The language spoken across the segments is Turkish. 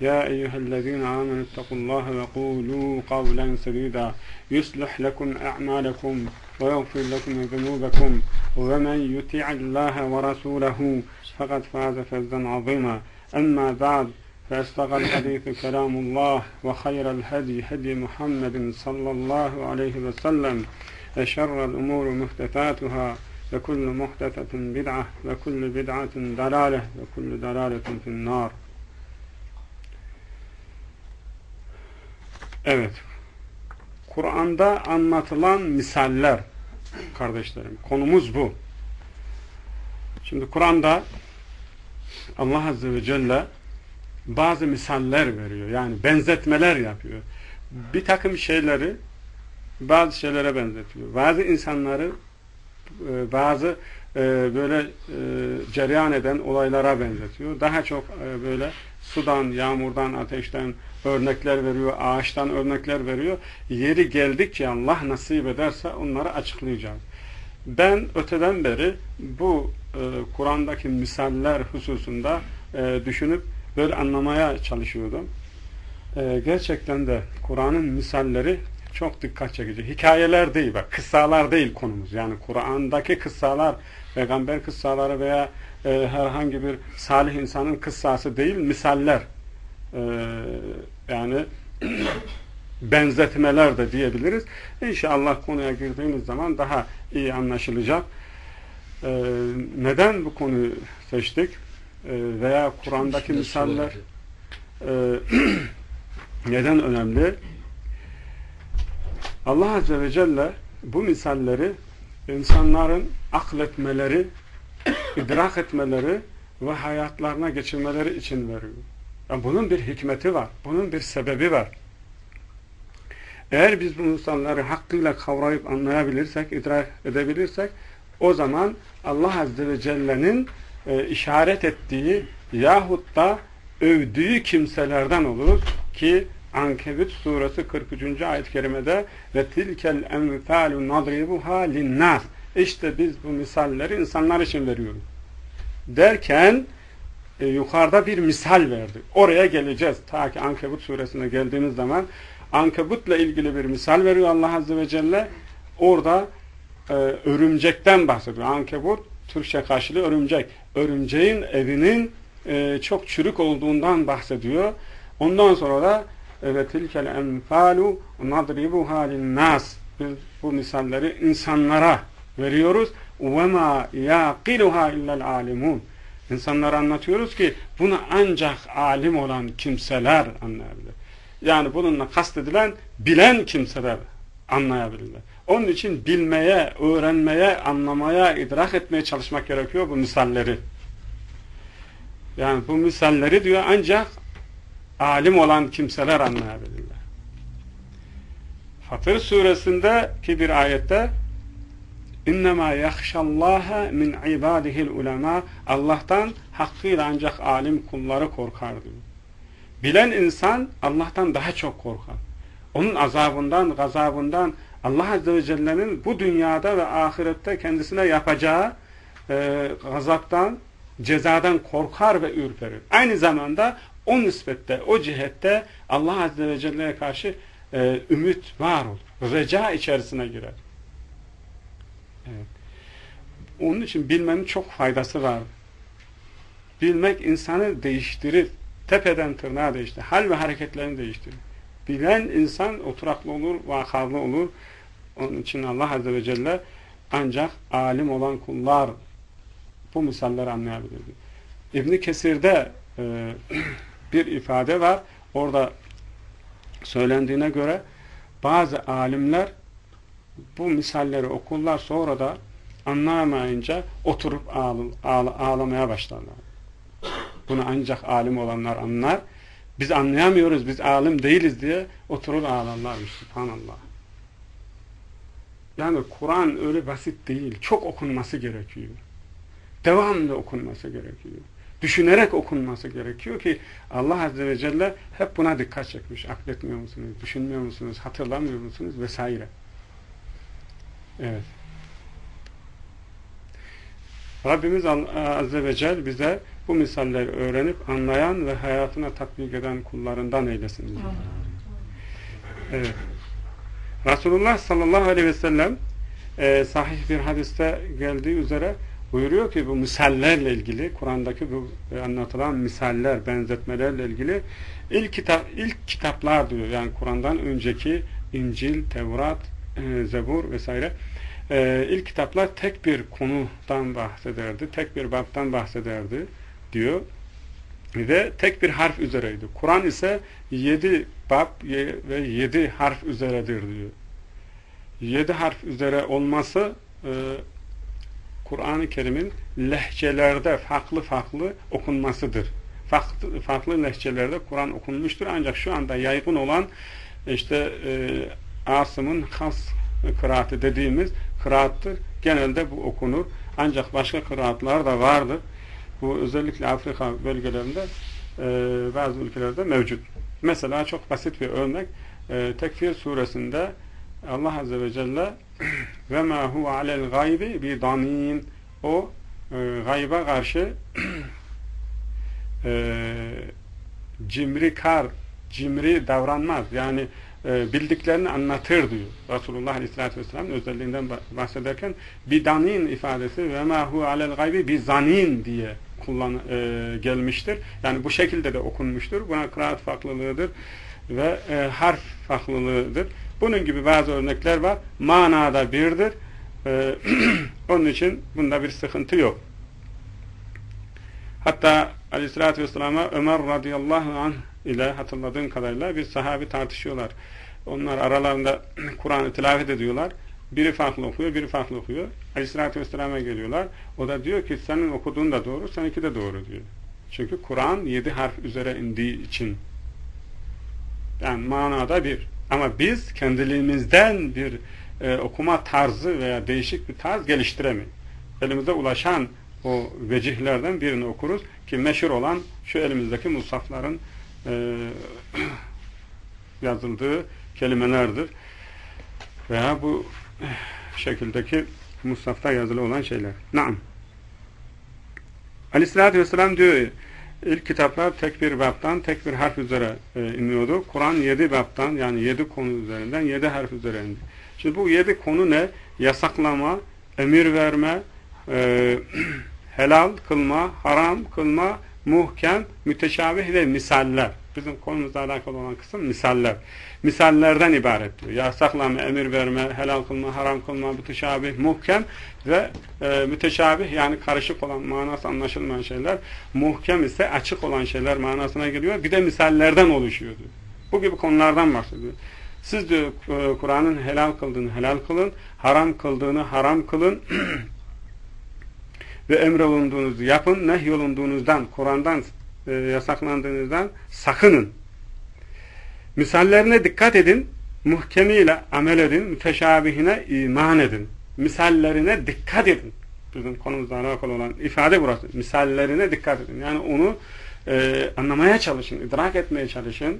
يا أيها الذين آمنوا اتقوا الله وقولوا قولا سديدا. يصلح لكم أعمالكم ويغفر لكم ذنوبكم. ومن يطع الله ورسوله فقد فاز فوزا عظيما. أما بعد فأصدق الحديث كلام الله وخير الهدي هدي محمد صلى الله عليه وسلم. وشر الأمور محدثاتها وكل محدثة بدعة وكل بدعة دلالة وكل دلالة في النار. Evet. Kur'an'da anlatılan misaller kardeşlerim. Konumuz bu. Şimdi Kur'an'da Allah Azze ve Celle bazı misaller veriyor. Yani benzetmeler yapıyor. Bir takım şeyleri bazı şeylere benzetiyor. Bazı insanları e, bazı e, böyle e, cereyan eden olaylara benzetiyor. Daha çok böyle sudan, yağmurdan, ateşten örnekler veriyor, ağaçtan örnekler veriyor. Yeri geldikçe Allah nasip ederse onları açıklayacağız. Ben öteden beri bu e, Kur'an'daki misaller hususunda e, düşünüp böyle anlamaya çalışıyordum. E, gerçekten de Kur'an'ın misalleri çok dikkat çekici. Hikayeler değil, bak kıssalar değil konumuz. Yani Kur'an'daki kıssalar, peygamber kıssaları veya e, herhangi bir salih insanın kıssası değil, misaller. E, yani benzetmeler de diyebiliriz. İnşallah konuya girdiğimiz zaman daha iyi anlaşılacak. Ee, neden bu konuyu seçtik? Ee, veya Kur'an'daki misaller e, neden önemli? Allah Azze ve Celle bu misalleri insanların akletmeleri, idrak etmeleri ve hayatlarına geçirmeleri için veriyor. Yani bunun bir hikmeti var. Bunun bir sebebi var. Eğer biz bu insanları hakkıyla kavrayıp anlayabilirsek, idrak edebilirsek o zaman Allah Azze ve Celle'nin e, işaret ettiği yahut da övdüğü kimselerden olur ki Ankebut suresi 43. ayet-i kerimede ve tilkel enfalu nadribuha linnas işte biz bu misalleri insanlar için veriyoruz. Derken e, yukarıda bir misal verdi. Oraya geleceğiz. Ta ki Ankebut suresine geldiğimiz zaman Ankebut'la ilgili bir misal veriyor Allah Azze ve Celle. Orada e, örümcekten bahsediyor. Ankebut, Türkçe karşılığı örümcek. Örümceğin evinin e, çok çürük olduğundan bahsediyor. Ondan sonra da ve tilkel enfalu nadribuha linnas biz bu misalleri insanlara veriyoruz ve ma yaqiluha illel alimun İnsanlara anlatıyoruz ki bunu ancak alim olan kimseler anlayabilir. Yani bununla kastedilen bilen kimseler anlayabilirler. Onun için bilmeye, öğrenmeye, anlamaya, idrak etmeye çalışmak gerekiyor bu misalleri. Yani bu misalleri diyor ancak alim olan kimseler anlayabilirler. Fatır suresinde ki bir ayette İnnemâ yahşallâhe min ibâdihil ulema Allah'tan hakkıyla ancak alim kulları korkar diyor. Bilen insan Allah'tan daha çok korkar. Onun azabından, gazabından Allah Azze ve Celle'nin bu dünyada ve ahirette kendisine yapacağı e, gazaptan, cezadan korkar ve ürperir. Aynı zamanda o nispette, o cihette Allah Azze ve Celle'ye karşı e, ümit var olur. Reca içerisine girer. Onun için bilmenin çok faydası var. Bilmek insanı değiştirir. Tepeden tırnağa değiştirir. Hal ve hareketlerini değiştirir. Bilen insan oturaklı olur, vakarlı olur. Onun için Allah Azze ve Celle ancak alim olan kullar bu misalleri anlayabilir. İbn Kesir'de e, bir ifade var. Orada söylendiğine göre bazı alimler bu misalleri okullar sonra da anlayamayınca oturup ağl ağl ağlamaya başlarlar. Bunu ancak alim olanlar anlar. Biz anlayamıyoruz, biz alim değiliz diye oturur ağlarlarmış. Subhanallah. Yani Kur'an öyle basit değil. Çok okunması gerekiyor. Devamlı okunması gerekiyor. Düşünerek okunması gerekiyor ki Allah Azze ve Celle hep buna dikkat çekmiş. Akletmiyor musunuz? Düşünmüyor musunuz? Hatırlamıyor musunuz? Vesaire. Evet. Rabbimiz Azze ve Celle bize bu misalleri öğrenip anlayan ve hayatına tatbik eden kullarından eylesin. Evet. Resulullah sallallahu aleyhi ve sellem e, sahih bir hadiste geldiği üzere buyuruyor ki bu misallerle ilgili Kur'an'daki bu e, anlatılan misaller, benzetmelerle ilgili ilk kitap ilk kitaplar diyor. Yani Kur'an'dan önceki İncil, Tevrat, e, Zebur vesaire e, ilk kitaplar tek bir konudan bahsederdi. Tek bir babtan bahsederdi diyor. Ve tek bir harf üzereydi. Kur'an ise yedi bab ve yedi harf üzeredir diyor. Yedi harf üzere olması e, Kur'an-ı Kerim'in lehçelerde farklı farklı okunmasıdır. Farklı, farklı lehçelerde Kur'an okunmuştur. Ancak şu anda yaygın olan işte e, Asım'ın has kıraatı dediğimiz kıraattır. Genelde bu okunur. Ancak başka kıraatlar da vardır. Bu özellikle Afrika bölgelerinde e, bazı ülkelerde mevcut. Mesela çok basit bir örnek. E, Tekfir suresinde Allah Azze ve Celle ve ma huve alel gaybi bi danin o e, gayba karşı e, cimri kar cimri davranmaz. Yani bildiklerini anlatır diyor. Resulullah Aleyhisselatü Vesselam'ın özelliğinden bahsederken bidanin ifadesi ve ma hu alel gaybi bizanin diye kullan e, gelmiştir. Yani bu şekilde de okunmuştur. Buna kıraat farklılığıdır ve e, harf farklılığıdır. Bunun gibi bazı örnekler var. Manada birdir. E, onun için bunda bir sıkıntı yok. Hatta Aleyhisselatü Vesselam'a Ömer radıyallahu anh ile hatırladığım kadarıyla bir sahabi tartışıyorlar. Onlar aralarında Kur'an'ı tilavet ediyorlar. Biri farklı okuyor, biri farklı okuyor. Aleyhisselatü Vesselam'a geliyorlar. O da diyor ki senin okuduğun da doğru, seninki de doğru diyor. Çünkü Kur'an yedi harf üzere indiği için. Yani manada bir. Ama biz kendiliğimizden bir e, okuma tarzı veya değişik bir tarz geliştiremeyiz. Elimize ulaşan o vecihlerden birini okuruz ki meşhur olan şu elimizdeki musafların e, yazıldığı kelimelerdir. Veya bu şekildeki Musaf'ta yazılı olan şeyler. Naam. Aleyhissalatü vesselam diyor ilk kitaplar tek bir baptan, tek bir harf üzere e, iniyordu. Kur'an yedi baptan yani yedi konu üzerinden yedi harf üzere indi. Şimdi bu yedi konu ne? Yasaklama, emir verme, e, helal kılma, haram kılma, muhkem, müteşabih ve misaller. Bizim konumuzla alakalı olan kısım misaller. Misallerden ibaret diyor. Yasaklama, emir verme, helal kılma, haram kılma, müteşabih, muhkem ve e, müteşabih yani karışık olan, manası anlaşılmayan şeyler. Muhkem ise açık olan şeyler manasına geliyor. Bir de misallerden oluşuyor diyor. Bu gibi konulardan bahsediyor. Siz diyor e, Kur'an'ın helal kıldığını helal kılın, haram kıldığını haram kılın ve emrolunduğunuzu yapın, nehyolunduğunuzdan, Kur'an'dan e, yasaklandığınızdan sakının. Misallerine dikkat edin, muhkemiyle amel edin, müteşabihine iman edin. Misallerine dikkat edin. Bizim konumuzla alakalı olan ifade burası. Misallerine dikkat edin. Yani onu e, anlamaya çalışın, idrak etmeye çalışın,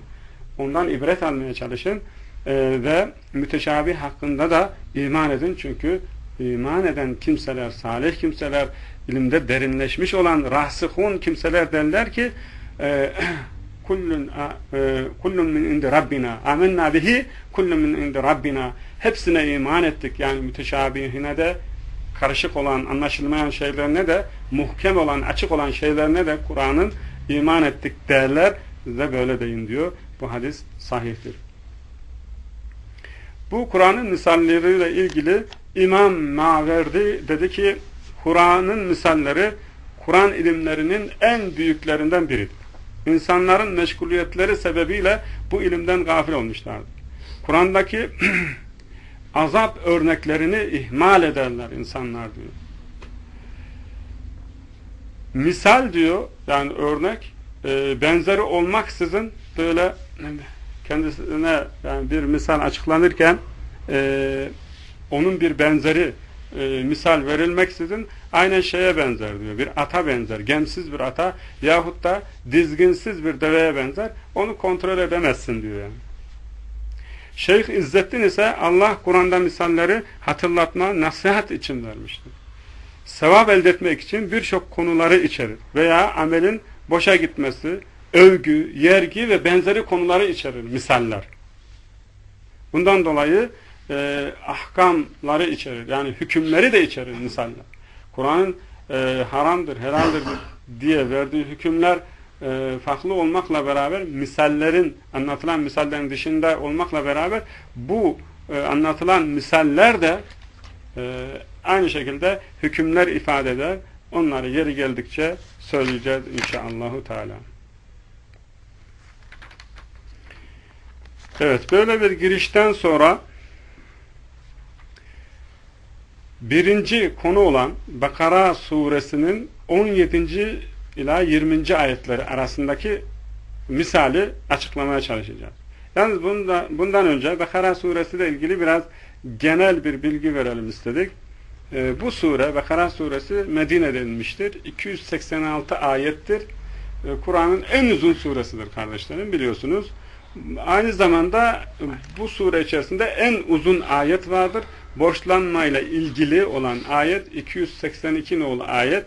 ondan ibret almaya çalışın e, ve müteşabih hakkında da iman edin. Çünkü iman eden kimseler, salih kimseler, ilimde derinleşmiş olan rahsıhun kimseler derler ki e, kullun e, kullun min indi rabbina amennâ bihi kullun min indi rabbina. Hepsine iman ettik. Yani müteşabihine de karışık olan anlaşılmayan şeylerine de muhkem olan açık olan şeylerine de Kur'an'ın iman ettik derler size böyle deyin diyor. Bu hadis sahihtir. Bu Kur'an'ın misalleriyle ilgili İmam Maverdi dedi ki Kur'an'ın misalleri Kur'an ilimlerinin en büyüklerinden biridir. İnsanların meşguliyetleri sebebiyle bu ilimden gafil olmuşlardır. Kur'an'daki azap örneklerini ihmal ederler insanlar diyor. Misal diyor yani örnek e, benzeri olmaksızın böyle kendisine yani bir misal açıklanırken e, onun bir benzeri e, misal verilmeksizin aynen şeye benzer diyor. Bir ata benzer. Gemsiz bir ata yahut da dizginsiz bir deveye benzer. Onu kontrol edemezsin diyor yani. Şeyh İzzettin ise Allah Kur'an'da misalleri hatırlatma, nasihat için vermiştir. Sevap elde etmek için birçok konuları içerir veya amelin boşa gitmesi, övgü, yergi ve benzeri konuları içerir misaller. Bundan dolayı e, ahkamları içerir. Yani hükümleri de içerir misaller. Kur'an'ın e, haramdır, helaldir diye verdiği hükümler e, farklı olmakla beraber misallerin, anlatılan misallerin dışında olmakla beraber bu e, anlatılan misaller de e, aynı şekilde hükümler ifade eder. Onları yeri geldikçe söyleyeceğiz inşallahü teala. Evet, böyle bir girişten sonra birinci konu olan Bakara suresinin 17. ila 20. ayetleri arasındaki misali açıklamaya çalışacağız. Yalnız bunda, bundan önce Bakara suresi ile ilgili biraz genel bir bilgi verelim istedik. Ee, bu sure, Bakara suresi Medine'de inmiştir. 286 ayettir. Ee, Kur'an'ın en uzun suresidir kardeşlerim biliyorsunuz. Aynı zamanda bu sure içerisinde en uzun ayet vardır. Borçlanmayla ilgili olan ayet 282 nolu ayet.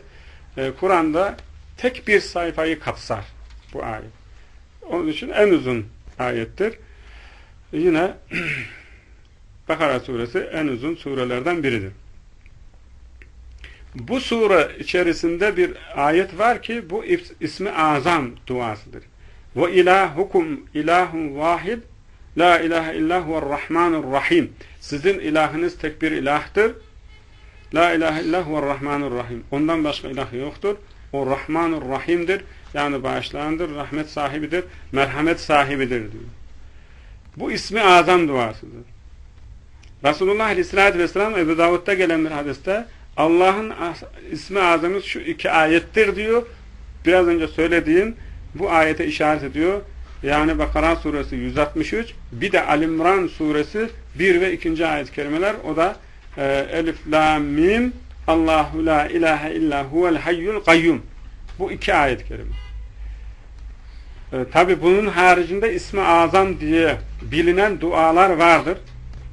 Ee, Kur'an'da tek bir sayfayı kapsar bu ayet. Onun için en uzun ayettir. Yine Bakara suresi en uzun surelerden biridir. Bu sure içerisinde bir ayet var ki bu ismi azam duasıdır. Ve ilahukum ilahun vahid la ilahe illahu rahmanur rahim. Sizin ilahınız tek bir ilahtır. La ilahe illahu rahmanur rahim. Ondan başka ilah yoktur. O rahmanur rahimdir. Yani bağışlayandır, rahmet sahibidir, merhamet sahibidir diyor. Bu ismi azam duasıdır. Resulullah Aleyhisselatü Vesselam Ebu Davud'da gelen bir hadiste Allah'ın ismi azamı şu iki ayettir diyor. Biraz önce söylediğim bu ayete işaret ediyor. Yani Bakara suresi 163 bir de Alimran suresi 1 ve 2. ayet kelimeler o da e, Elif La Mim Allahu la ilahe illa huvel hayyul kayyum bu iki ayet kelime. E, Tabi bunun haricinde ismi azam diye bilinen dualar vardır.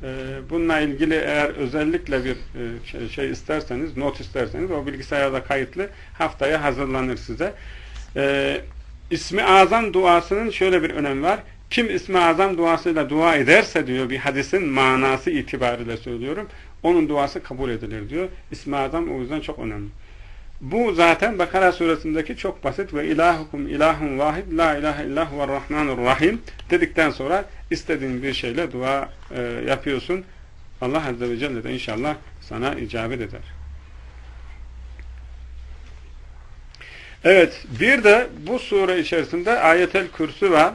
E, bununla ilgili eğer özellikle bir e, şey, şey isterseniz, not isterseniz o bilgisayarda kayıtlı haftaya hazırlanır size. E, İsmi azam duasının şöyle bir önemi var. Kim ismi azam duasıyla dua ederse diyor bir hadisin manası itibariyle söylüyorum. Onun duası kabul edilir diyor. İsmi azam o yüzden çok önemli. Bu zaten Bakara suresindeki çok basit ve ilahukum ilahun vahid la ilahe illahu ve rahmanur rahim dedikten sonra istediğin bir şeyle dua e, yapıyorsun. Allah Azze ve Celle de inşallah sana icabet eder. Evet, bir de bu sure içerisinde ayetel kürsü var.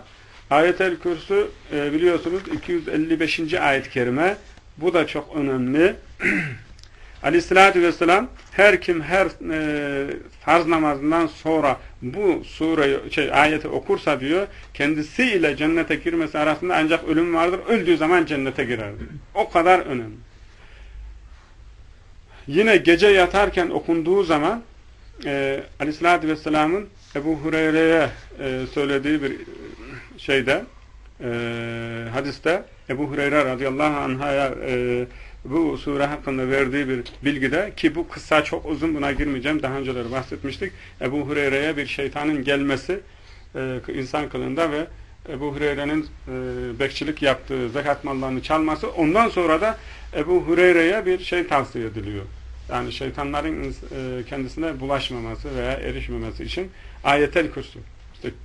Ayetel kürsü e, biliyorsunuz 255. ayet-i kerime. Bu da çok önemli. Aleyhissalatü vesselam her kim her e, farz namazından sonra bu sure şey, ayeti okursa diyor kendisiyle cennete girmesi arasında ancak ölüm vardır. Öldüğü zaman cennete girer. O kadar önemli. Yine gece yatarken okunduğu zaman e, Aleyhisselatü Vesselam'ın Ebu Hureyre'ye e, söylediği bir şeyde e, hadiste Ebu Hureyre radıyallahu anh'a e, bu sure hakkında verdiği bir bilgide ki bu kısa çok uzun buna girmeyeceğim daha önceleri bahsetmiştik Ebu Hureyre'ye bir şeytanın gelmesi e, insan kılığında ve Ebu Hureyre'nin e, bekçilik yaptığı zekat mallarını çalması ondan sonra da Ebu Hureyre'ye bir şey tavsiye ediliyor yani şeytanların e, kendisine bulaşmaması veya erişmemesi için ayetel kürsü.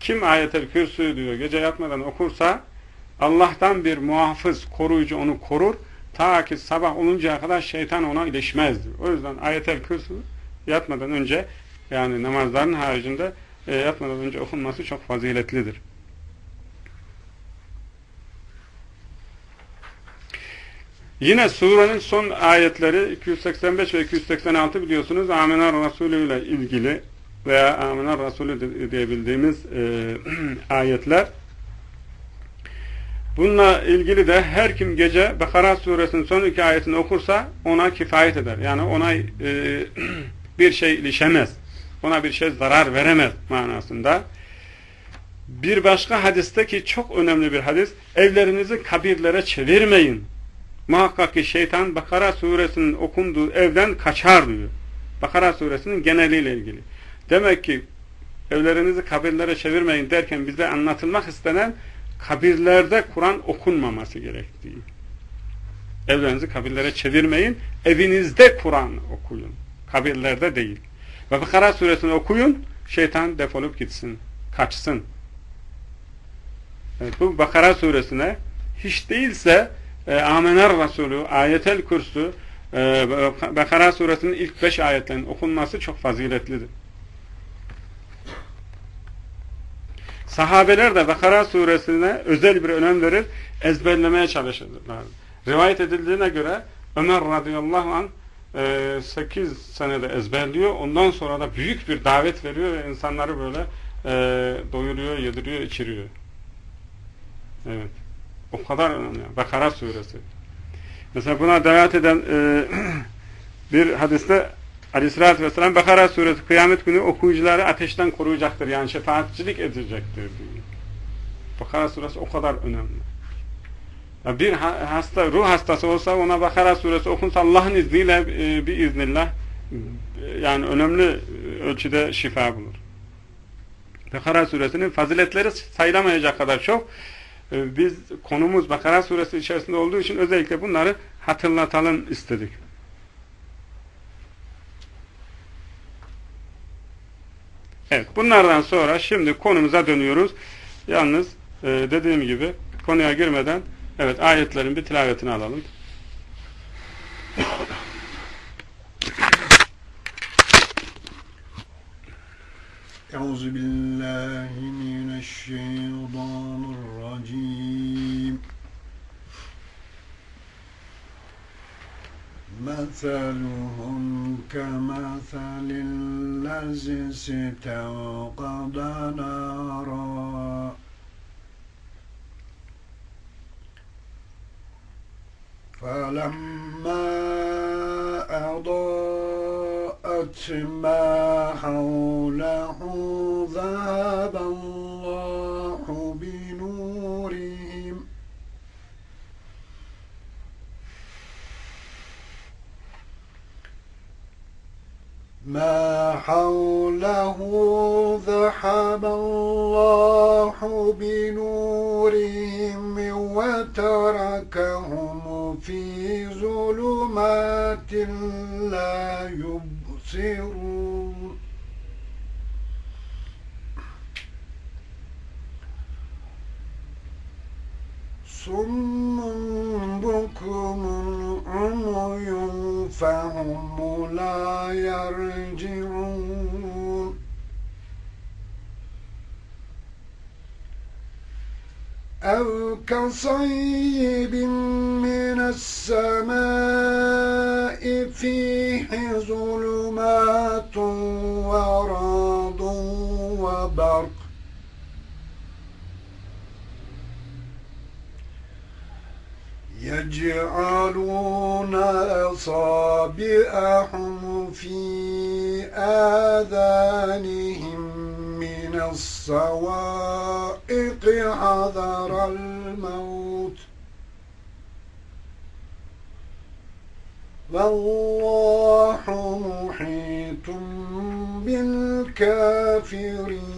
Kim ayetel kürsü diyor gece yatmadan okursa Allah'tan bir muhafız, koruyucu onu korur. Ta ki sabah oluncaya kadar şeytan ona ilişmez diyor. O yüzden ayetel kürsü yatmadan önce yani namazların haricinde e, yatmadan önce okunması çok faziletlidir. Yine surenin son ayetleri 285 ve 286 biliyorsunuz Amener Resulü ile ilgili veya Amener Resulü diyebildiğimiz e, ayetler. Bununla ilgili de her kim gece Bekara suresinin son iki ayetini okursa ona kifayet eder. Yani ona e, bir şey ilişemez. Ona bir şey zarar veremez manasında. Bir başka hadiste ki çok önemli bir hadis. Evlerinizi kabirlere çevirmeyin. Muhakkak ki şeytan Bakara suresinin okunduğu evden kaçar diyor. Bakara suresinin geneliyle ilgili. Demek ki evlerinizi kabirlere çevirmeyin derken bize anlatılmak istenen kabirlerde Kur'an okunmaması gerektiği. Evlerinizi kabirlere çevirmeyin. Evinizde Kur'an okuyun. Kabirlerde değil. Ve Bakara suresini okuyun. Şeytan defolup gitsin. Kaçsın. Evet, bu Bakara suresine hiç değilse e, Amener Resulü, Ayetel Kürsü, e, Bakara suresinin ilk beş ayetlerinin okunması çok faziletlidir. Sahabeler de Bakara suresine özel bir önem verir, ezberlemeye çalışırlar. Rivayet edildiğine göre Ömer radıyallahu anh e, 8 senede ezberliyor. Ondan sonra da büyük bir davet veriyor ve insanları böyle e, doyuruyor, yediriyor, içiriyor. Evet. O kadar önemli. Bakara suresi. Mesela buna davet eden e, bir hadiste Aleyhisselatü Vesselam Bakara suresi kıyamet günü okuyucuları ateşten koruyacaktır. Yani şefaatçilik edecektir diyor. Bakara suresi o kadar önemli. Ya bir hasta, ruh hastası olsa ona Bakara suresi okunsa Allah'ın izniyle e, bir iznillah yani önemli ölçüde şifa bulur. Bakara suresinin faziletleri sayılamayacak kadar çok. E, biz konumuz Bakara suresi içerisinde olduğu için özellikle bunları hatırlatalım istedik. Evet, bunlardan sonra şimdi konumuza dönüyoruz. Yalnız e, dediğim gibi konuya girmeden evet ayetlerin bir tilavetini alalım. Euzu billahi. مثلهم كمثل الذي استوقد نارا. فلما أضاءت ما حوله ذهب الله بنورهم ما حوله ذهب الله بنورهم وتركهم في ظلمات لا يبصرون. صم فهم لا يرجعون. أو كصيب من السماء فيه ظلمات ورعد وبرق. يجعلون أصابعهم في آذانهم من الصوائق حذر الموت. والله محيط بالكافرين.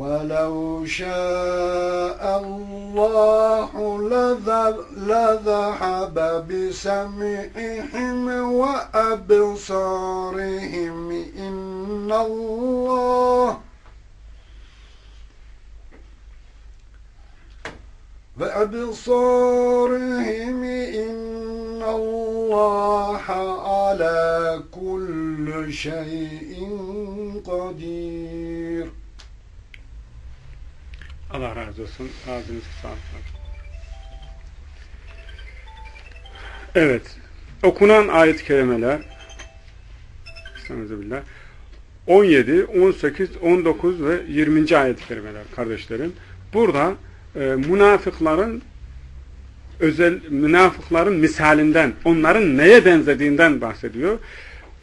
ولو شاء الله لذ- لذهب بسمعهم وأبصارهم. إن الله وأبصارهم. إن الله على كل شيء قدير. Allah razı olsun. Ağzınızı sağlık. Evet. Okunan ayet-i kerimeler Estağfirullah. 17, 18, 19 ve 20. ayet-i kerimeler kardeşlerim. Burada e, münafıkların özel münafıkların misalinden, onların neye benzediğinden bahsediyor.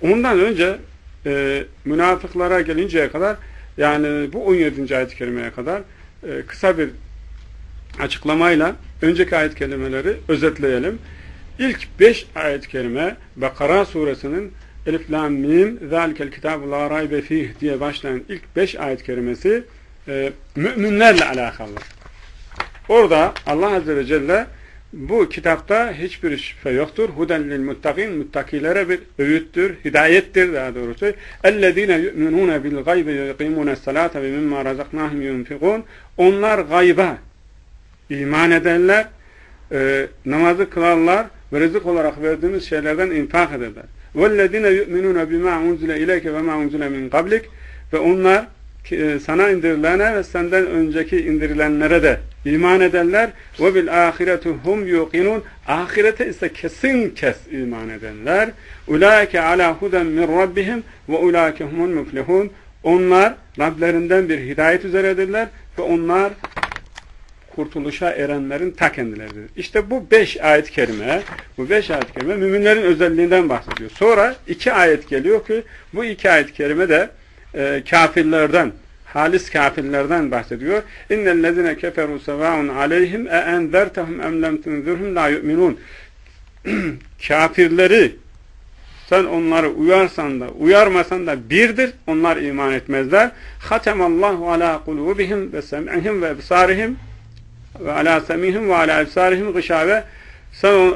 Ondan önce e, münafıklara gelinceye kadar yani bu 17. ayet-i kerimeye kadar e, kısa bir açıklamayla önceki ayet kelimeleri özetleyelim. İlk 5 ayet-i kerime Bakara suresinin Elif Lam Mim Zalikel Kitabu La Raybe Fih diye başlayan ilk 5 ayet kerimesi e, müminlerle alakalı. Orada Allah Azze ve Celle bu kitapta hiçbir şüphe yoktur. Huden lil muttakin, muttakilere bir öğüttür, hidayettir daha doğrusu. Ellezine yu'minune bil gaybe yuqimune salate ve mimma razaknahum yunfikun. Onlar gayba iman ederler, e, namazı kılarlar ve rızık olarak verdiğimiz şeylerden infak ederler. Vellezine yu'minune bima unzile ileyke ve ma unzile min kablik ve onlar sana indirilene ve senden önceki indirilenlere de iman ederler. Ve bil ahiretu hum yuqinun. Ahirete ise kesin kes iman edenler. Ulaike ala huden min rabbihim ve ulaike humul muflihun. Onlar Rablerinden bir hidayet üzeredirler ve onlar kurtuluşa erenlerin ta kendileridir. İşte bu beş ayet-i kerime, bu beş ayet-i kerime müminlerin özelliğinden bahsediyor. Sonra iki ayet geliyor ki bu iki ayet-i kerime de e, kafirlerden, halis kafirlerden bahsediyor. İnnellezine keferu sevaun aleyhim e enzertehum em lem tunzirhum la yu'minun. Kafirleri sen onları uyarsan da uyarmasan da birdir. Onlar iman etmezler. Hatemallahu ala kulubihim ve sem'ihim ve ebsarihim ve ala semihim ve ala ebsarihim gışave sen e,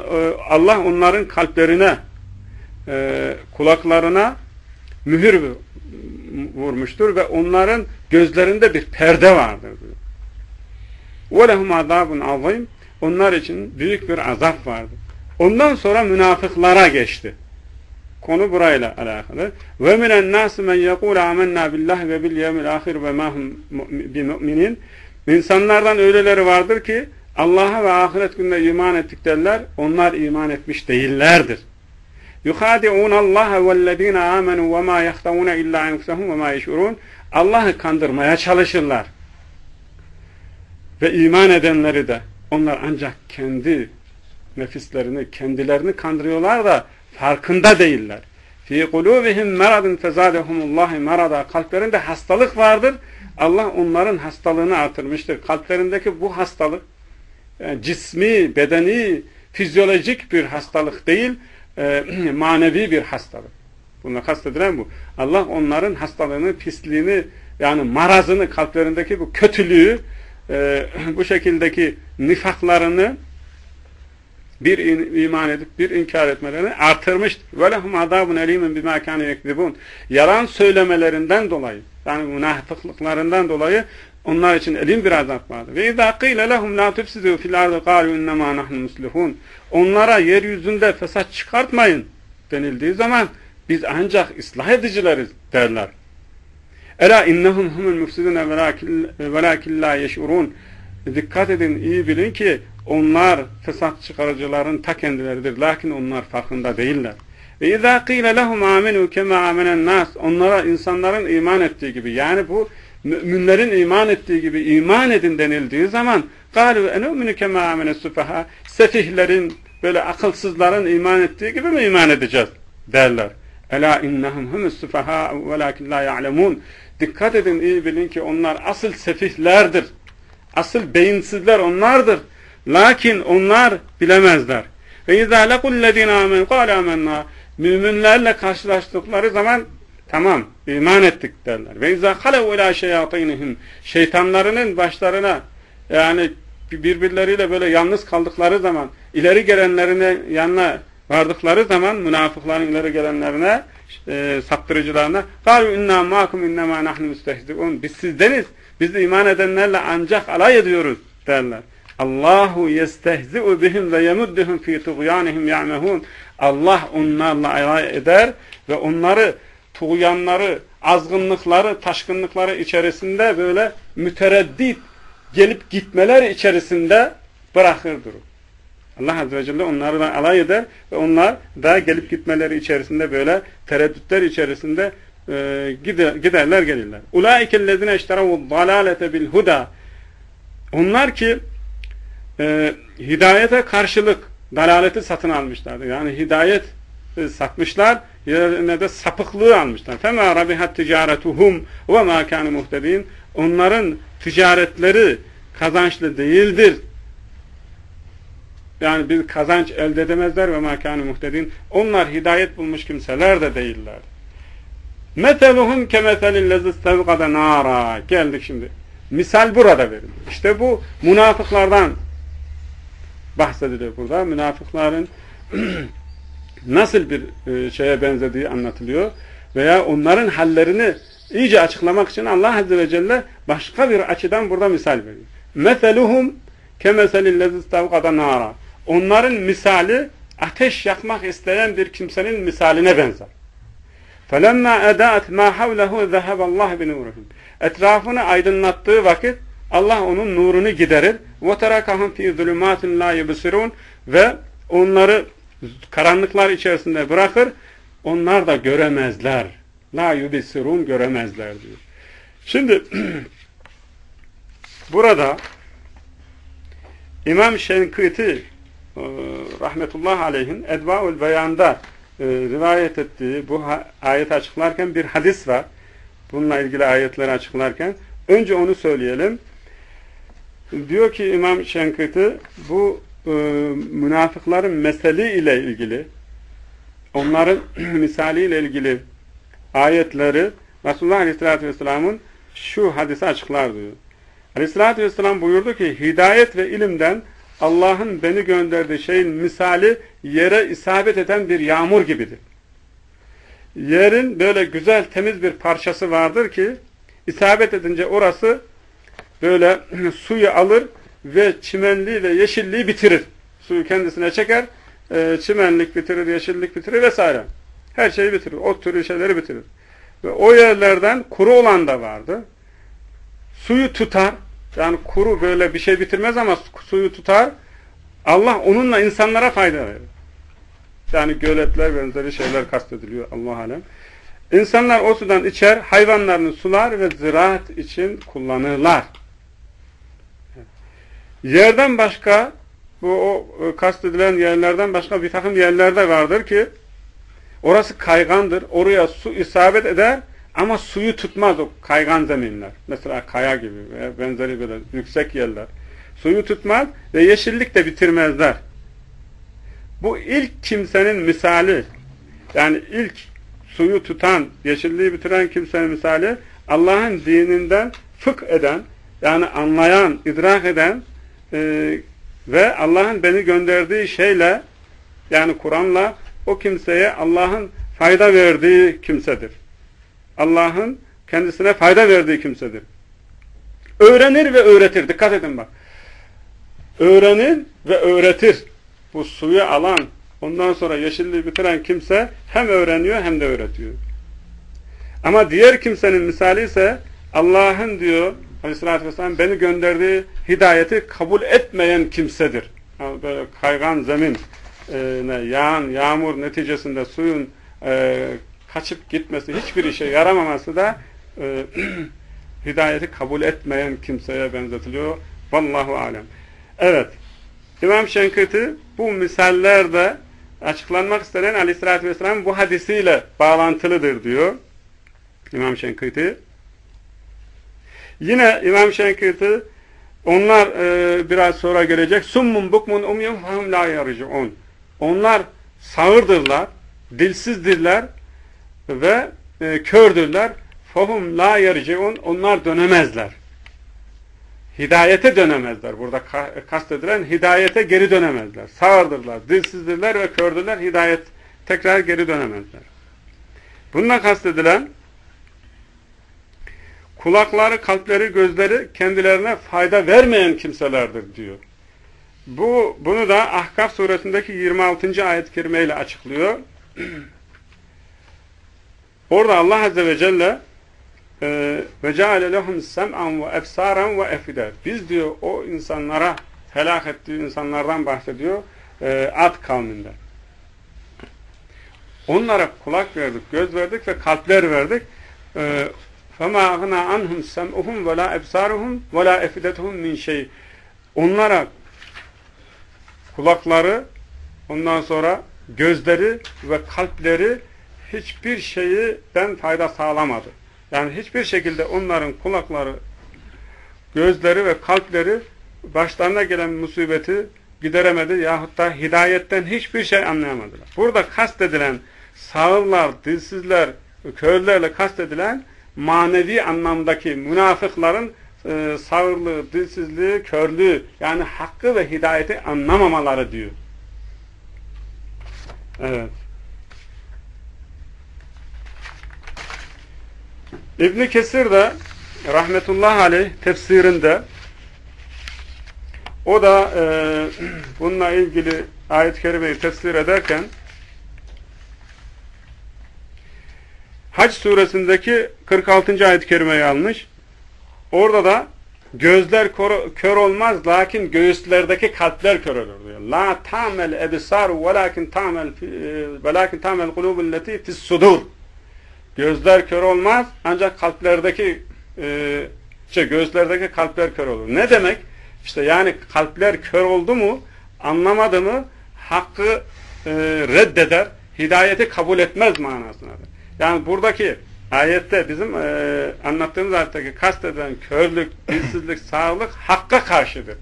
Allah onların kalplerine e, kulaklarına mühür vurmuştur ve onların gözlerinde bir perde vardır diyor. وَلَهُمْ عَذَابٌ عَظِيمٌ Onlar için büyük bir azap vardır. Ondan sonra münafıklara geçti. Konu burayla alakalı. Ve minen nas men yekul amennâ billahi ve bil yevmil ahir ve ma hum bimu'minin. İnsanlardan öyleleri vardır ki Allah'a ve ahiret gününe iman ettik derler. Onlar iman etmiş değillerdir. يُخَادِعُونَ اللّٰهَ وَالَّذ۪ينَ آمَنُوا وَمَا يَخْتَوُونَ اِلَّا اَنْفُسَهُمْ وَمَا يَشْعُرُونَ Allah'ı kandırmaya çalışırlar. Ve iman edenleri de onlar ancak kendi nefislerini, kendilerini kandırıyorlar da farkında değiller. Fi kulubihim maradun fezadehumullahi marada. Kalplerinde hastalık vardır. Allah onların hastalığını artırmıştır. Kalplerindeki bu hastalık yani cismi, bedeni, fizyolojik bir hastalık değil, e, manevi bir hastalık. Buna kastedilen bu. Allah onların hastalığını, pisliğini, yani marazını, kalplerindeki bu kötülüğü, e, bu şekildeki nifaklarını bir iman edip bir inkar etmelerini artırmıştır. وَلَهُمْ عَذَابٌ اَل۪يمٌ بِمَا كَانُوا يَكْذِبُونَ Yalan söylemelerinden dolayı, yani münafıklıklarından dolayı onlar için elin bir azap vardır. Ve izâ qîle lehum lâ tufsidû fil ardı qâlû innemâ nahnu muslihûn. Onlara yeryüzünde fesat çıkartmayın denildiği zaman biz ancak ıslah edicileriz derler. Ela innehum humul mufsidûne velâkin lâ yeş'urûn. Dikkat edin, iyi bilin ki onlar fesat çıkarıcıların ta kendileridir. Lakin onlar farkında değiller. Ve izâ qîle lehum âmenû kemâ âmenen nâs. Onlara insanların iman ettiği gibi yani bu müminlerin iman ettiği gibi iman edin denildiği zaman galu enu'minu kema amene sufaha sefihlerin böyle akılsızların iman ettiği gibi mi iman edeceğiz derler. Ela innahum humus sufaha velakin la ya'lemun. Dikkat edin iyi bilin ki onlar asıl sefihlerdir. Asıl beyinsizler onlardır. Lakin onlar bilemezler. Ve izâ lekul lezînâ amen kâle amennâ. Müminlerle karşılaştıkları zaman tamam iman ettik derler. Ve izâ halev ilâ şeyatînihim şeytanlarının başlarına yani birbirleriyle böyle yalnız kaldıkları zaman ileri gelenlerine yanına vardıkları zaman münafıkların ileri gelenlerine e, saptırıcılarına قَالُوا اِنَّا مَاكُمْ اِنَّمَا نَحْنُ مُسْتَهْزِئُونَ Biz sizdeniz, biz de iman edenlerle ancak alay ediyoruz derler. Allahu yestehzi'u bihim ve yemudduhum fi tuğyanihim ya'mehun. Allah onlarla alay eder ve onları tuğyanları, azgınlıkları, taşkınlıkları içerisinde böyle mütereddit gelip gitmeler içerisinde bırakır durur. Allah Azze ve Celle onlarla alay eder ve onlar da gelip gitmeleri içerisinde böyle tereddütler içerisinde e, gider, giderler gelirler. Ulaikellezine işteravu dalalete bil huda Onlar ki e, hidayete karşılık dalaleti satın almışlardı. Yani hidayet e, satmışlar, yerine de sapıklığı almışlar. فَمَا رَبِحَتْ تِجَارَتُهُمْ وَمَا كَانُ مُهْتَد۪ينَ Onların ticaretleri kazançlı değildir. Yani bir kazanç elde edemezler ve makânı muhtedin. Onlar hidayet bulmuş kimseler de değiller. Meteluhum kemeselillezi istevgada nara. Geldik şimdi. Misal burada verildi. İşte bu münafıklardan bahsediliyor burada. Münafıkların nasıl bir e, şeye benzediği anlatılıyor. Veya onların hallerini iyice açıklamak için Allah Azze ve Celle başka bir açıdan burada misal veriyor. Meseluhum kemeselillezi istevgada nara. Onların misali ateş yakmak isteyen bir kimsenin misaline benzer. فَلَمَّا اَدَاءَتْ مَا حَوْلَهُ ذَهَبَ اللّٰهِ بِنُورِهِمْ Etrafını aydınlattığı vakit Allah onun nurunu giderir. وَتَرَكَهُمْ فِي ظُلُمَاتٍ لَا يُبْصِرُونَ Ve onları karanlıklar içerisinde bırakır. Onlar da göremezler. La yubisirun göremezler diyor. Şimdi burada İmam Şenkıti rahmetullah aleyhin Edvaul Beyan'da e, rivayet ettiği bu ayet açıklarken bir hadis var. Bununla ilgili ayetleri açıklarken önce onu söyleyelim. Diyor ki İmam Şenkıti bu e, münafıkların meseli ile ilgili onların misali ile ilgili ayetleri Resulullah Aleyhisselatü Vesselam'ın şu hadisi açıklar diyor. Aleyhisselatü Vesselam buyurdu ki hidayet ve ilimden Allah'ın beni gönderdiği şeyin misali yere isabet eden bir yağmur gibidir. Yerin böyle güzel temiz bir parçası vardır ki isabet edince orası böyle suyu alır ve çimenliği ve yeşilliği bitirir. Suyu kendisine çeker, e, çimenlik bitirir, yeşillik bitirir vesaire. Her şeyi bitirir. O türlü şeyleri bitirir. Ve o yerlerden kuru olan da vardı. Suyu tutar, yani kuru böyle bir şey bitirmez ama suyu tutar. Allah onunla insanlara fayda verir. Yani göletler benzeri şeyler kastediliyor Allah alem. İnsanlar o sudan içer, hayvanlarını sular ve ziraat için kullanırlar. Yerden başka, bu o kastedilen yerlerden başka bir takım yerlerde vardır ki, orası kaygandır, oraya su isabet eder ama suyu tutmaz o kaygan zeminler. Mesela kaya gibi veya benzeri böyle yüksek yerler. Suyu tutmaz ve yeşillik de bitirmezler. Bu ilk kimsenin misali, yani ilk suyu tutan, yeşilliği bitiren kimsenin misali, Allah'ın dininden fıkh eden, yani anlayan, idrak eden e, ve Allah'ın beni gönderdiği şeyle, yani Kur'an'la o kimseye Allah'ın fayda verdiği kimsedir. Allah'ın kendisine fayda verdiği kimsedir. Öğrenir ve öğretir. Dikkat edin bak. Öğrenir ve öğretir. Bu suyu alan, ondan sonra yeşilliği bitiren kimse hem öğreniyor hem de öğretiyor. Ama diğer kimsenin misali ise Allah'ın diyor Aleyhisselatü Vesselam beni gönderdiği hidayeti kabul etmeyen kimsedir. Yani böyle kaygan zemin, e, yağan, yağmur neticesinde suyun e, kaçıp gitmesi, hiçbir işe yaramaması da e, hidayeti kabul etmeyen kimseye benzetiliyor. Vallahu alem. Evet. İmam Şenkıti bu misallerde açıklanmak istenen aleyhissalatü vesselam bu hadisiyle bağlantılıdır diyor. İmam Şenkıti. Yine İmam Şenkıti onlar e, biraz sonra gelecek. Summun bukmun umyum hum la yarciun. Onlar sağırdırlar, dilsizdirler ve e, kördürler. Fahum la yerciun onlar dönemezler. Hidayete dönemezler. Burada kastedilen hidayete geri dönemezler. Sağırdırlar, dilsizdirler ve kördürler. Hidayet tekrar geri dönemezler. Bununla kastedilen kulakları, kalpleri, gözleri kendilerine fayda vermeyen kimselerdir diyor. Bu bunu da Ahkaf suresindeki 26. ayet-i açıklıyor. Orada Allah azze ve celle e, ve ceale lehum sem'an ve efsaran ve efide. Biz diyor o insanlara helak ettiği insanlardan bahsediyor. E, Ad kavminden. Onlara kulak verdik, göz verdik ve kalpler verdik. E, فَمَا اَغْنَا عَنْهُمْ سَمْعُهُمْ وَلَا اَبْصَارُهُمْ وَلَا اَفِدَتُهُمْ مِنْ şey. Onlara kulakları, ondan sonra gözleri ve kalpleri hiçbir şeyden fayda sağlamadı. Yani hiçbir şekilde onların kulakları, gözleri ve kalpleri başlarına gelen musibeti gideremedi yahut da hidayetten hiçbir şey anlayamadılar. Burada kastedilen sağırlar, dilsizler, körlerle kastedilen manevi anlamdaki münafıkların e, sağırlığı, dilsizliği, körlüğü yani hakkı ve hidayeti anlamamaları diyor. Evet. İbn Kesir de rahmetullah aleyh tefsirinde o da e, bununla ilgili ayet-i kerimeyi tefsir ederken Hac suresindeki 46. ayet-i kerimeyi almış. Orada da gözler kör olmaz lakin göğüslerdeki kalpler kör olur diyor. La ta'mel ebsar velakin ta'mel velakin ta'mel kulubulleti fis sudur. Gözler kör olmaz ancak kalplerdeki e, şey gözlerdeki kalpler kör olur. Ne demek? İşte yani kalpler kör oldu mu anlamadı mı hakkı e, reddeder, hidayeti kabul etmez manasındadır. Yani buradaki ayette bizim e, anlattığımız ayetteki kastedilen körlük, dilsizlik, sağlık hakka karşıdır.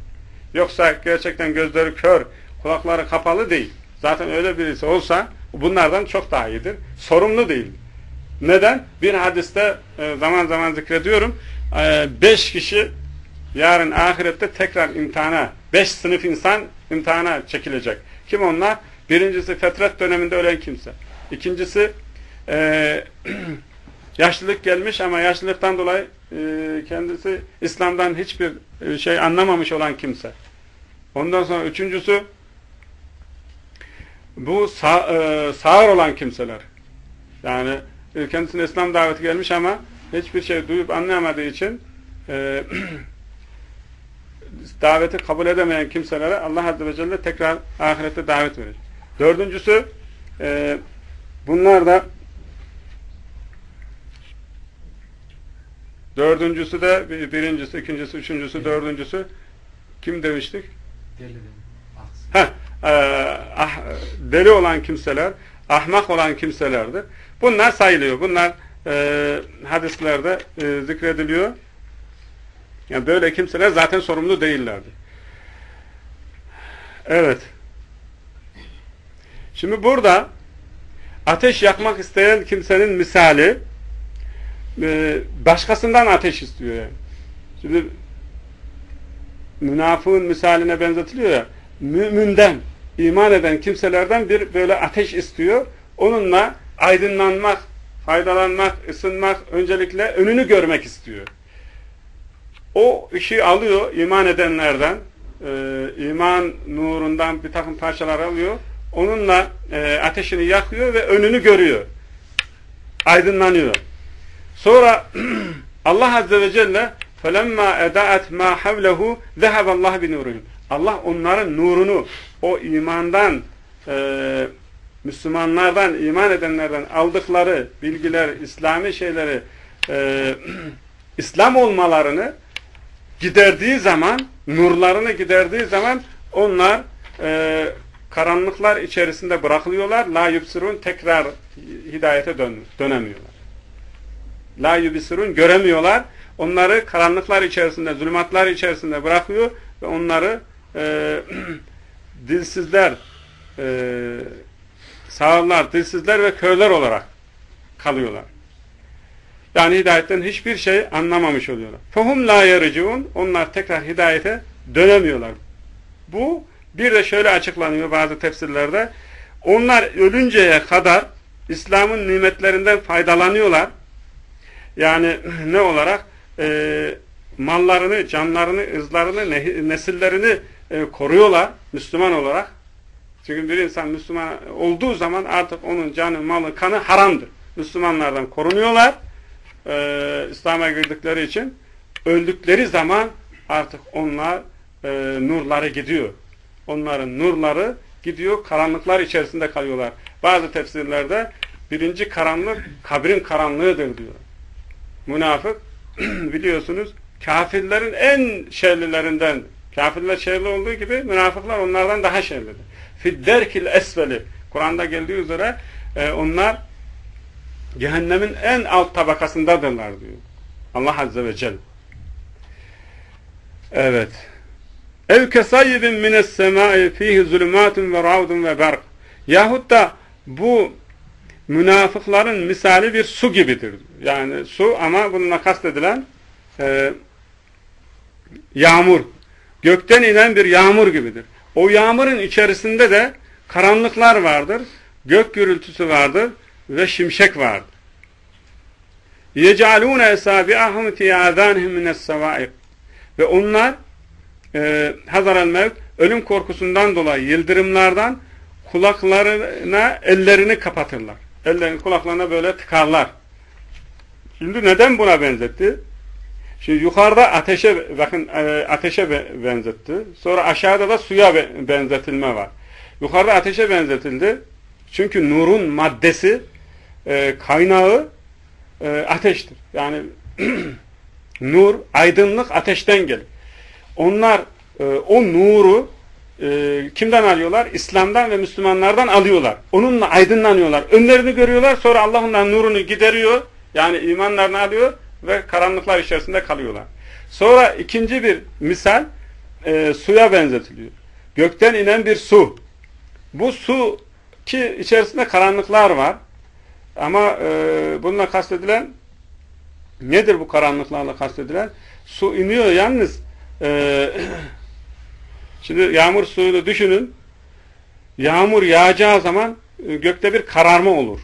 Yoksa gerçekten gözleri kör, kulakları kapalı değil. Zaten öyle birisi olsa bunlardan çok daha iyidir. Sorumlu değil. Neden? Bir hadiste e, zaman zaman zikrediyorum. E, beş kişi yarın ahirette tekrar imtihana, beş sınıf insan imtihana çekilecek. Kim onlar? Birincisi fetret döneminde ölen kimse. İkincisi e, yaşlılık gelmiş ama yaşlılıktan dolayı e, kendisi İslam'dan hiçbir e, şey anlamamış olan kimse. Ondan sonra üçüncüsü bu sağ, e, sağır olan kimseler. Yani e, kendisine İslam daveti gelmiş ama hiçbir şey duyup anlayamadığı için e, daveti kabul edemeyen kimselere Allah Azze ve Celle tekrar ahirette davet verir. Dördüncüsü e, bunlar da Dördüncüsü de birincisi, ikincisi, üçüncüsü, dördüncüsü kim demiştik? Deli. Heh, e, ah, deli olan kimseler, ahmak olan kimselerdir. Bunlar sayılıyor. Bunlar e, hadislerde e, zikrediliyor. Yani böyle kimseler zaten sorumlu değillerdi. Evet. Şimdi burada ateş yakmak isteyen kimsenin misali e, başkasından ateş istiyor yani. Şimdi münafığın misaline benzetiliyor ya müminden, iman eden kimselerden bir böyle ateş istiyor. Onunla aydınlanmak, faydalanmak, ısınmak, öncelikle önünü görmek istiyor. O işi alıyor iman edenlerden, e, iman nurundan bir takım parçalar alıyor. Onunla e, ateşini yakıyor ve önünü görüyor. Aydınlanıyor. Sonra Allah Azze ve Celle فَلَمَّا اَدَاءَتْ مَا حَوْلَهُ ذَهَبَ اللّٰهِ بِنُورِهِمْ Allah onların nurunu, o imandan, e, Müslümanlardan, iman edenlerden aldıkları bilgiler, İslami şeyleri, e, İslam olmalarını giderdiği zaman, nurlarını giderdiği zaman onlar e, karanlıklar içerisinde bırakılıyorlar. La yubsirun tekrar hidayete dön dönemiyorlar. La yubsirun göremiyorlar. Onları karanlıklar içerisinde, zulümatlar içerisinde bırakıyor ve onları e, dilsizler, e, sağırlar, dilsizler ve körler olarak kalıyorlar. Yani hidayetten hiçbir şey anlamamış oluyorlar. Fehum la yarıcun. Onlar tekrar hidayete dönemiyorlar. Bu bir de şöyle açıklanıyor bazı tefsirlerde. Onlar ölünceye kadar İslam'ın nimetlerinden faydalanıyorlar. Yani ne olarak? E, mallarını, canlarını, ızlarını, nesillerini e, koruyorlar Müslüman olarak. Çünkü bir insan Müslüman olduğu zaman artık onun canı, malı, kanı haramdır. Müslümanlardan korunuyorlar. E, İslam'a girdikleri için öldükleri zaman artık onlar e, nurları gidiyor. Onların nurları gidiyor, karanlıklar içerisinde kalıyorlar. Bazı tefsirlerde birinci karanlık kabrin karanlığıdır diyor. Münafık biliyorsunuz kafirlerin en şerlilerinden. Kafirler şerli olduğu gibi münafıklar onlardan daha şerlidir. Fidderkil esveli. Kur'an'da geldiği üzere e, onlar cehennemin en alt tabakasındadırlar diyor. Allah Azze ve Celle. Evet. Ev kesayyibin mines semai fihi zulümatun ve ravdun ve berk. Yahut da bu münafıkların misali bir su gibidir. Yani su ama bununla kastedilen e, yağmur. Gökten inen bir yağmur gibidir. O yağmurun içerisinde de karanlıklar vardır. Gök gürültüsü vardır ve şimşek vardır. يَجْعَلُونَ اَسَابِعَهُمْ فِي آذَانِهِمْ مِنَ السَّوَائِقِ Ve onlar e, hazar mevt ölüm korkusundan dolayı yıldırımlardan kulaklarına ellerini kapatırlar. Ellerini kulaklarına böyle tıkarlar. Şimdi neden buna benzetti? Şimdi yukarıda ateşe bakın e, ateşe benzetti. Sonra aşağıda da suya benzetilme var. Yukarıda ateşe benzetildi. Çünkü nurun maddesi e, kaynağı e, ateştir. Yani nur, aydınlık ateşten gelir. Onlar o nuru kimden alıyorlar? İslam'dan ve Müslümanlardan alıyorlar. Onunla aydınlanıyorlar. Önlerini görüyorlar. Sonra Allah onların nurunu gideriyor. Yani imanlarını alıyor ve karanlıklar içerisinde kalıyorlar. Sonra ikinci bir misal e, suya benzetiliyor. Gökten inen bir su. Bu su ki içerisinde karanlıklar var. Ama e, bununla kastedilen nedir bu karanlıklarla kastedilen? Su iniyor yalnız e, şimdi yağmur suyunu düşünün. Yağmur yağacağı zaman e, gökte bir kararma olur.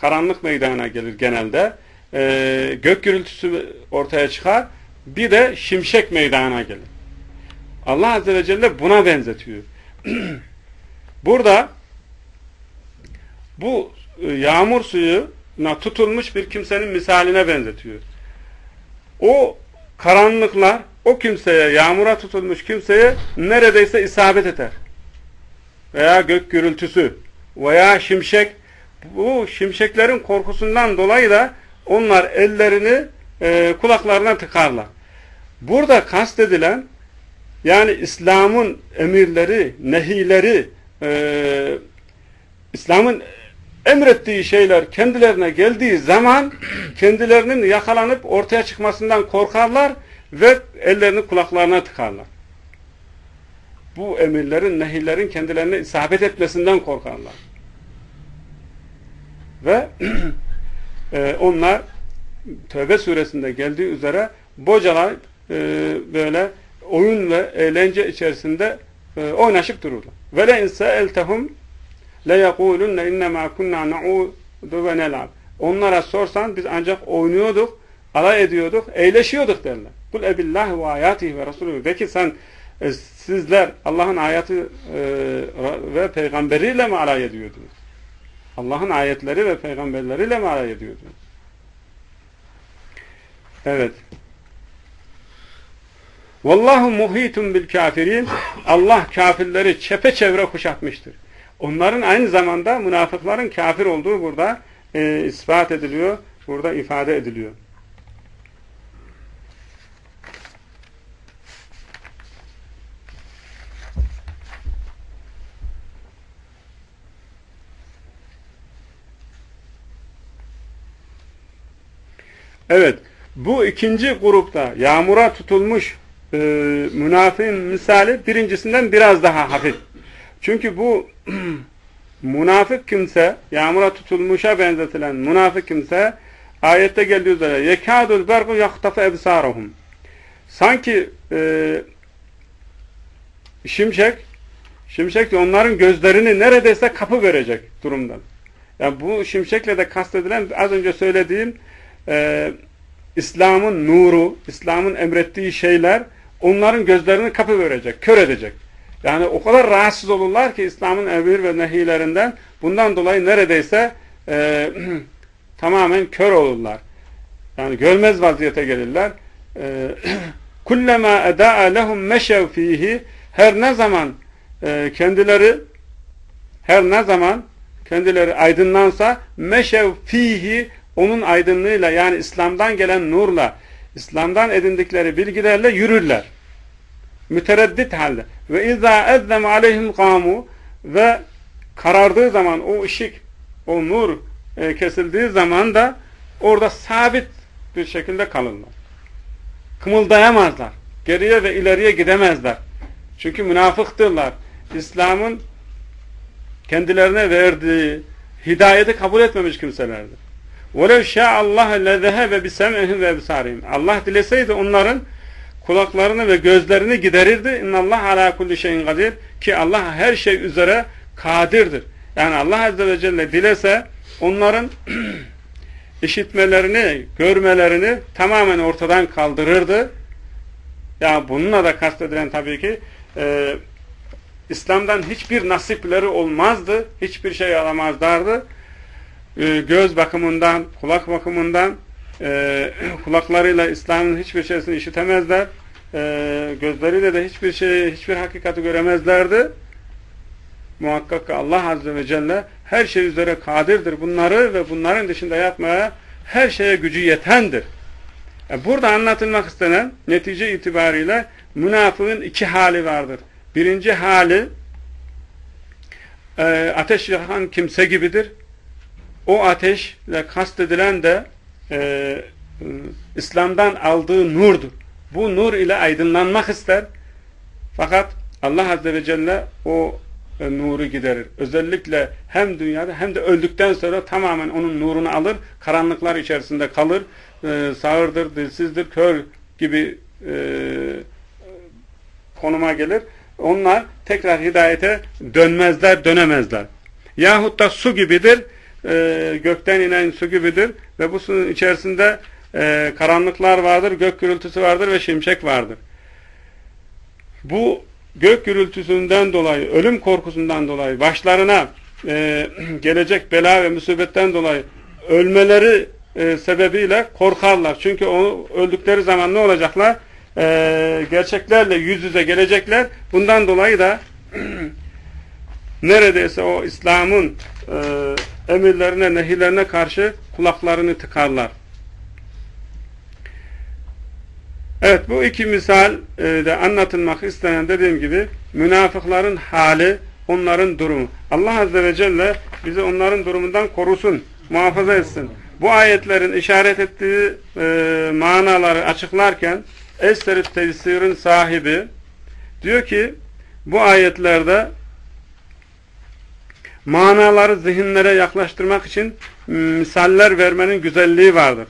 Karanlık meydana gelir genelde e, gök gürültüsü ortaya çıkar. Bir de şimşek meydana gelir. Allah Azze ve Celle buna benzetiyor. Burada bu e, yağmur suyuna tutulmuş bir kimsenin misaline benzetiyor. O karanlıklar o kimseye, yağmura tutulmuş kimseye neredeyse isabet eder. Veya gök gürültüsü veya şimşek bu şimşeklerin korkusundan dolayı da onlar ellerini e, kulaklarına tıkarlar. Burada kastedilen yani İslam'ın emirleri, nehileri, e, İslam'ın emrettiği şeyler kendilerine geldiği zaman kendilerinin yakalanıp ortaya çıkmasından korkarlar ve ellerini kulaklarına tıkarlar. Bu emirlerin, nehirlerin kendilerine isabet etmesinden korkarlar. Ve e, onlar Tövbe suresinde geldiği üzere bocalar e, böyle oyun ve eğlence içerisinde e, oynaşıp dururlar. Ve le inse eltehum le yekulunne innema kunna na'udu ve nelab. Onlara sorsan biz ancak oynuyorduk, alay ediyorduk, eğleşiyorduk derler. Kul ebillahi ve ayatihi ve resulü. De ki sen e, sizler Allah'ın ayeti e, ve peygamberiyle mi alay ediyordunuz? Allah'ın ayetleri ve peygamberleriyle mi alay ediyordunuz? Evet. Vallahu muhitun bil kafirin. Allah kafirleri çepeçevre kuşatmıştır. Onların aynı zamanda münafıkların kafir olduğu burada e, ispat ediliyor. Burada ifade ediliyor. Evet. Bu ikinci grupta yağmura tutulmuş e, münafığın misali birincisinden biraz daha hafif. Çünkü bu münafık kimse, yağmura tutulmuşa benzetilen münafık kimse ayette geldiği üzere yekâdul bergu yahtafu ebsâruhum sanki e, şimşek şimşek de onların gözlerini neredeyse kapı verecek durumdan. Yani bu şimşekle de kastedilen az önce söylediğim e, İslam'ın nuru, İslam'ın emrettiği şeyler onların gözlerini kapı verecek, kör edecek. Yani o kadar rahatsız olurlar ki İslam'ın emir ve nehilerinden bundan dolayı neredeyse e, tamamen kör olurlar. Yani görmez vaziyete gelirler. E, kullema eda'a lehum meşev fihi her ne zaman e, kendileri her ne zaman kendileri aydınlansa meşev fihi onun aydınlığıyla yani İslam'dan gelen nurla İslam'dan edindikleri bilgilerle yürürler. Mütereddit halde. Ve izâ ezzem aleyhim kamu ve karardığı zaman o ışık, o nur e, kesildiği zaman da orada sabit bir şekilde kalırlar. Kımıldayamazlar. Geriye ve ileriye gidemezler. Çünkü münafıktırlar. İslam'ın kendilerine verdiği hidayeti kabul etmemiş kimselerdir. وَلَوْ شَاءَ اللّٰهَ لَذَهَبَ بِسَمْعِهِمْ وَاَبْسَارِهِمْ Allah dileseydi onların kulaklarını ve gözlerini giderirdi. اِنَّ اللّٰهَ عَلَى كُلِّ şeyin kadir Ki Allah her şey üzere kadirdir. Yani Allah Azze ve Celle dilese onların işitmelerini, görmelerini tamamen ortadan kaldırırdı. Ya yani bununla da kastedilen tabii ki e, İslam'dan hiçbir nasipleri olmazdı. Hiçbir şey alamazlardı. E, göz bakımından, kulak bakımından e, kulaklarıyla İslam'ın hiçbir şeysini işitemezler. E, gözleriyle de hiçbir şey, hiçbir hakikati göremezlerdi. Muhakkak ki Allah Azze ve Celle her şey üzere kadirdir. Bunları ve bunların dışında yapmaya her şeye gücü yetendir. E, burada anlatılmak istenen netice itibariyle münafığın iki hali vardır. Birinci hali e, ateş yakan kimse gibidir. O ateşle kastedilen de e, İslam'dan aldığı nurdur. Bu nur ile aydınlanmak ister. Fakat Allah Azze ve Celle o e, nuru giderir. Özellikle hem dünyada hem de öldükten sonra tamamen onun nurunu alır. Karanlıklar içerisinde kalır. E, sağırdır, dilsizdir, kör gibi e, konuma gelir. Onlar tekrar hidayete dönmezler, dönemezler. Yahut da su gibidir, e, gökten inen su gibidir ve bu suyun içerisinde e, karanlıklar vardır, gök gürültüsü vardır ve şimşek vardır. Bu gök gürültüsünden dolayı, ölüm korkusundan dolayı, başlarına e, gelecek bela ve musibetten dolayı ölmeleri e, sebebiyle korkarlar. Çünkü o öldükleri zaman ne olacaklar? E, gerçeklerle yüz yüze gelecekler. Bundan dolayı da neredeyse o İslam'ın e, emirlerine, nehirlerine karşı kulaklarını tıkarlar. Evet bu iki misal e, de anlatılmak istenen dediğim gibi münafıkların hali, onların durumu. Allah Azze ve Celle bizi onların durumundan korusun, muhafaza etsin. Bu ayetlerin işaret ettiği e, manaları açıklarken Eser-i Tesir'in sahibi diyor ki bu ayetlerde manaları zihinlere yaklaştırmak için misaller vermenin güzelliği vardır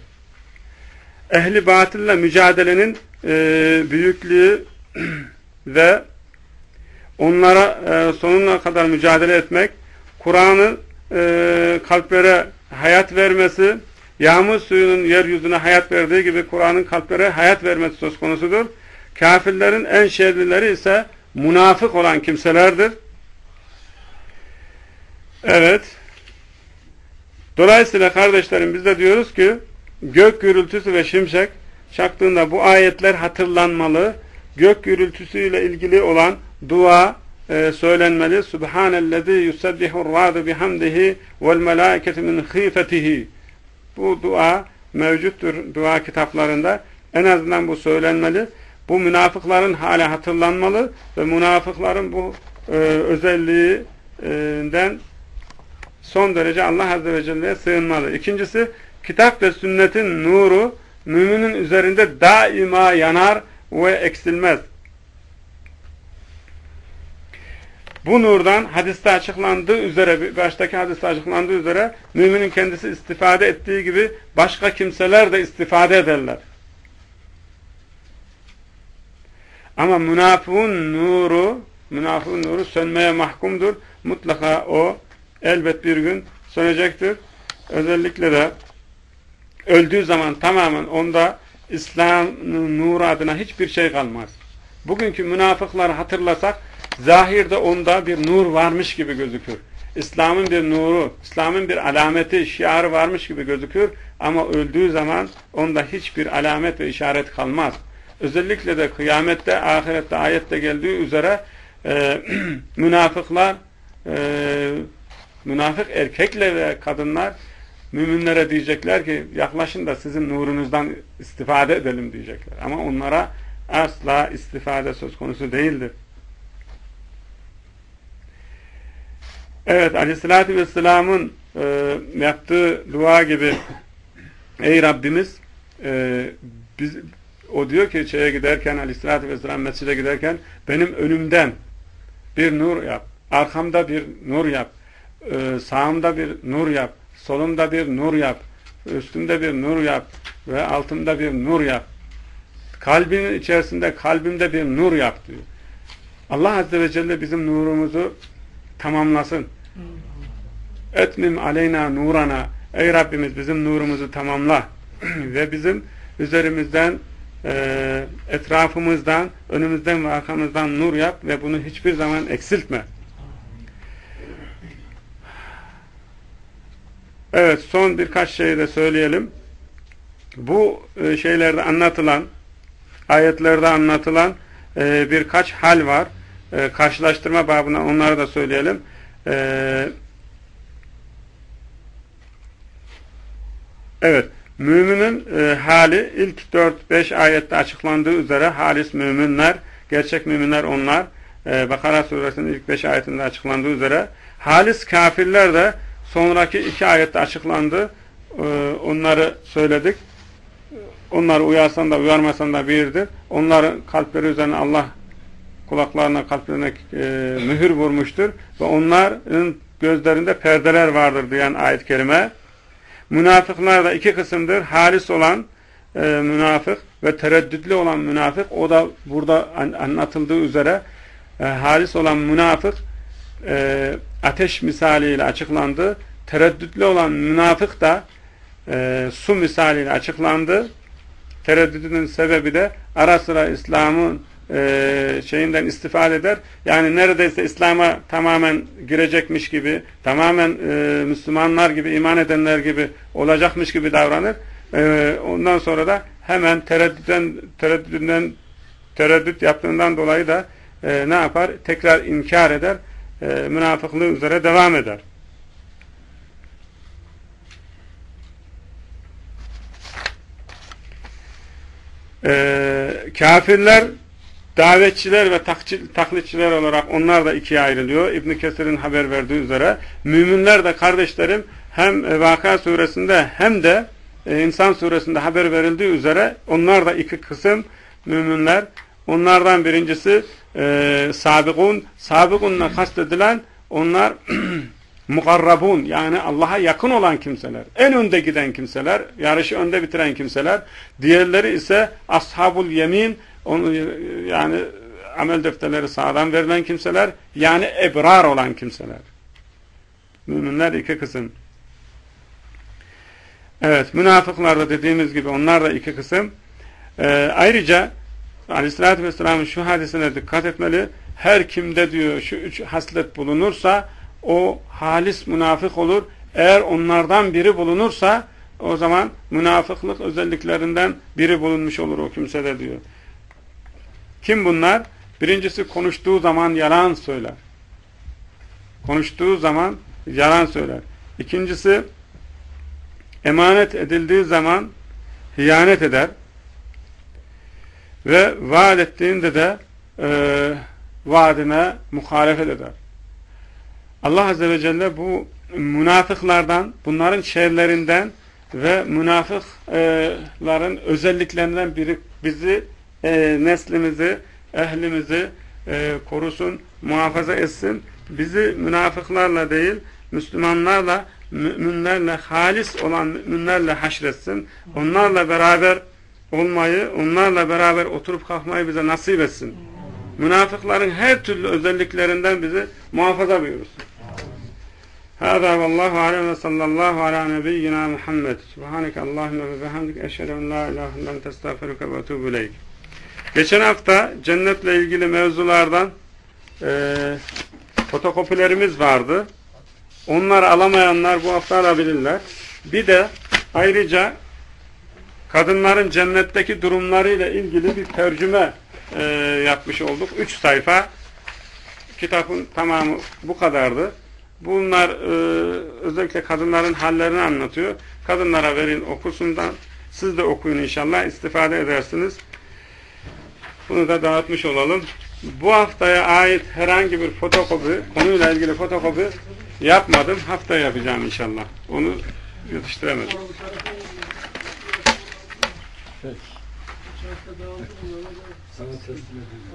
ehli batille mücadelenin e, büyüklüğü ve onlara e, sonuna kadar mücadele etmek, Kur'an'ın e, kalplere hayat vermesi, yağmur suyunun yeryüzüne hayat verdiği gibi Kur'an'ın kalplere hayat vermesi söz konusudur. Kafirlerin en şerlileri ise münafık olan kimselerdir. Evet. Dolayısıyla kardeşlerim biz de diyoruz ki gök gürültüsü ve şimşek çaktığında bu ayetler hatırlanmalı. Gök gürültüsüyle ilgili olan dua e, söylenmeli. Subhanellezi yusabbihur radu bihamdihi vel melâketu min khifetihi. Bu dua mevcuttur dua kitaplarında. En azından bu söylenmeli. Bu münafıkların hali hatırlanmalı ve münafıkların bu e, özelliğinden son derece Allah Azze ve Celle'ye sığınmalı. İkincisi kitap ve sünnetin nuru müminin üzerinde daima yanar ve eksilmez. Bu nurdan hadiste açıklandığı üzere, baştaki hadiste açıklandığı üzere müminin kendisi istifade ettiği gibi başka kimseler de istifade ederler. Ama münafığın nuru, münafığın nuru sönmeye mahkumdur. Mutlaka o elbet bir gün sönecektir. Özellikle de öldüğü zaman tamamen onda İslam'ın nuru adına hiçbir şey kalmaz. Bugünkü münafıkları hatırlasak zahirde onda bir nur varmış gibi gözükür. İslam'ın bir nuru, İslam'ın bir alameti, şiarı varmış gibi gözükür ama öldüğü zaman onda hiçbir alamet ve işaret kalmaz. Özellikle de kıyamette, ahirette, ayette geldiği üzere e, münafıklar, e, münafık erkekle ve kadınlar müminlere diyecekler ki yaklaşın da sizin nurunuzdan istifade edelim diyecekler. Ama onlara asla istifade söz konusu değildir. Evet aleyhissalatü vesselamın e, yaptığı dua gibi ey Rabbimiz e, biz, o diyor ki şeye giderken aleyhissalatü vesselam mescide giderken benim önümden bir nur yap, arkamda bir nur yap, e, sağımda bir nur yap, solumda bir nur yap, üstümde bir nur yap ve altımda bir nur yap. Kalbinin içerisinde, kalbimde bir nur yap diyor. Allah Azze ve Celle bizim nurumuzu tamamlasın. Etmim aleyna nurana. Ey Rabbimiz bizim nurumuzu tamamla. ve bizim üzerimizden, e, etrafımızdan, önümüzden ve arkamızdan nur yap ve bunu hiçbir zaman eksiltme. Evet son birkaç şey de söyleyelim. Bu e, şeylerde anlatılan, ayetlerde anlatılan e, birkaç hal var. E, karşılaştırma babına onları da söyleyelim. Evet, müminin hali ilk 4-5 ayette açıklandığı üzere halis müminler, gerçek müminler onlar. Bakara suresinin ilk 5 ayetinde açıklandığı üzere. Halis kafirler de Sonraki iki ayette açıklandı. Ee, onları söyledik. Onları uyarsan da uyarmasan da birdir. Onların kalpleri üzerine Allah kulaklarına, kalplerine e, mühür vurmuştur. Ve onların gözlerinde perdeler vardır diyen ayet-i kerime. Münafıklar da iki kısımdır. Halis olan e, münafık ve tereddütlü olan münafık. O da burada anlatıldığı üzere e, halis olan münafık e, ateş misaliyle açıklandı. Tereddütlü olan münafık da e, su misaliyle açıklandı. Tereddütünün sebebi de ara sıra İslam'ın e, şeyinden istifade eder. Yani neredeyse İslam'a tamamen girecekmiş gibi, tamamen e, Müslümanlar gibi, iman edenler gibi olacakmış gibi davranır. E, ondan sonra da hemen tereddütten, tereddütten tereddüt yaptığından dolayı da e, ne yapar? Tekrar inkar eder e, münafıklığı üzere devam eder. E, kafirler davetçiler ve taklitçiler olarak onlar da ikiye ayrılıyor. İbn Kesir'in haber verdiği üzere. Müminler de kardeşlerim hem Vaka suresinde hem de e, İnsan suresinde haber verildiği üzere onlar da iki kısım müminler. Onlardan birincisi e, sabikun, sabikunla kastedilen onlar mukarrabun yani Allah'a yakın olan kimseler. En önde giden kimseler, yarışı önde bitiren kimseler. Diğerleri ise ashabul yemin, onu, yani amel defterleri sağdan verilen kimseler, yani ebrar olan kimseler. Müminler iki kısım. Evet, münafıklar da dediğimiz gibi onlar da iki kısım. Ee, ayrıca Aleyhisselatü Vesselam'ın şu hadisine dikkat etmeli. Her kimde diyor şu üç haslet bulunursa o halis münafık olur. Eğer onlardan biri bulunursa o zaman münafıklık özelliklerinden biri bulunmuş olur o kimsede diyor. Kim bunlar? Birincisi konuştuğu zaman yalan söyler. Konuştuğu zaman yalan söyler. İkincisi emanet edildiği zaman hıyanet eder ve vaat ettiğinde de e, vaadine muhalefet eder. Allah Azze ve Celle bu münafıklardan, bunların şerlerinden ve münafıkların özelliklerinden biri bizi, e, neslimizi, ehlimizi e, korusun, muhafaza etsin. Bizi münafıklarla değil, Müslümanlarla, müminlerle, halis olan müminlerle haşretsin. Onlarla beraber olmayı, onlarla beraber oturup kalkmayı bize nasip etsin. Münafıkların her türlü özelliklerinden bizi muhafaza buyursun. هذا والله أعلم وصلى الله على نبينا محمد سبحانك اللهم وبحمدك أشهد أن لا إله إلا أنت أستغفرك وأتوب إليك Geçen hafta cennetle ilgili mevzulardan e, fotokopilerimiz vardı. Onları alamayanlar bu hafta alabilirler. Bir de ayrıca kadınların cennetteki durumlarıyla ilgili bir tercüme e, yapmış olduk. Üç sayfa. Kitabın tamamı bu kadardı. Bunlar e, özellikle kadınların hallerini anlatıyor. Kadınlara verin okusundan. Siz de okuyun inşallah. istifade edersiniz. Bunu da dağıtmış olalım. Bu haftaya ait herhangi bir fotokopi, konuyla ilgili fotokopi yapmadım. Haftaya yapacağım inşallah. Onu yetiştiremedim. Sana teslim edeyim.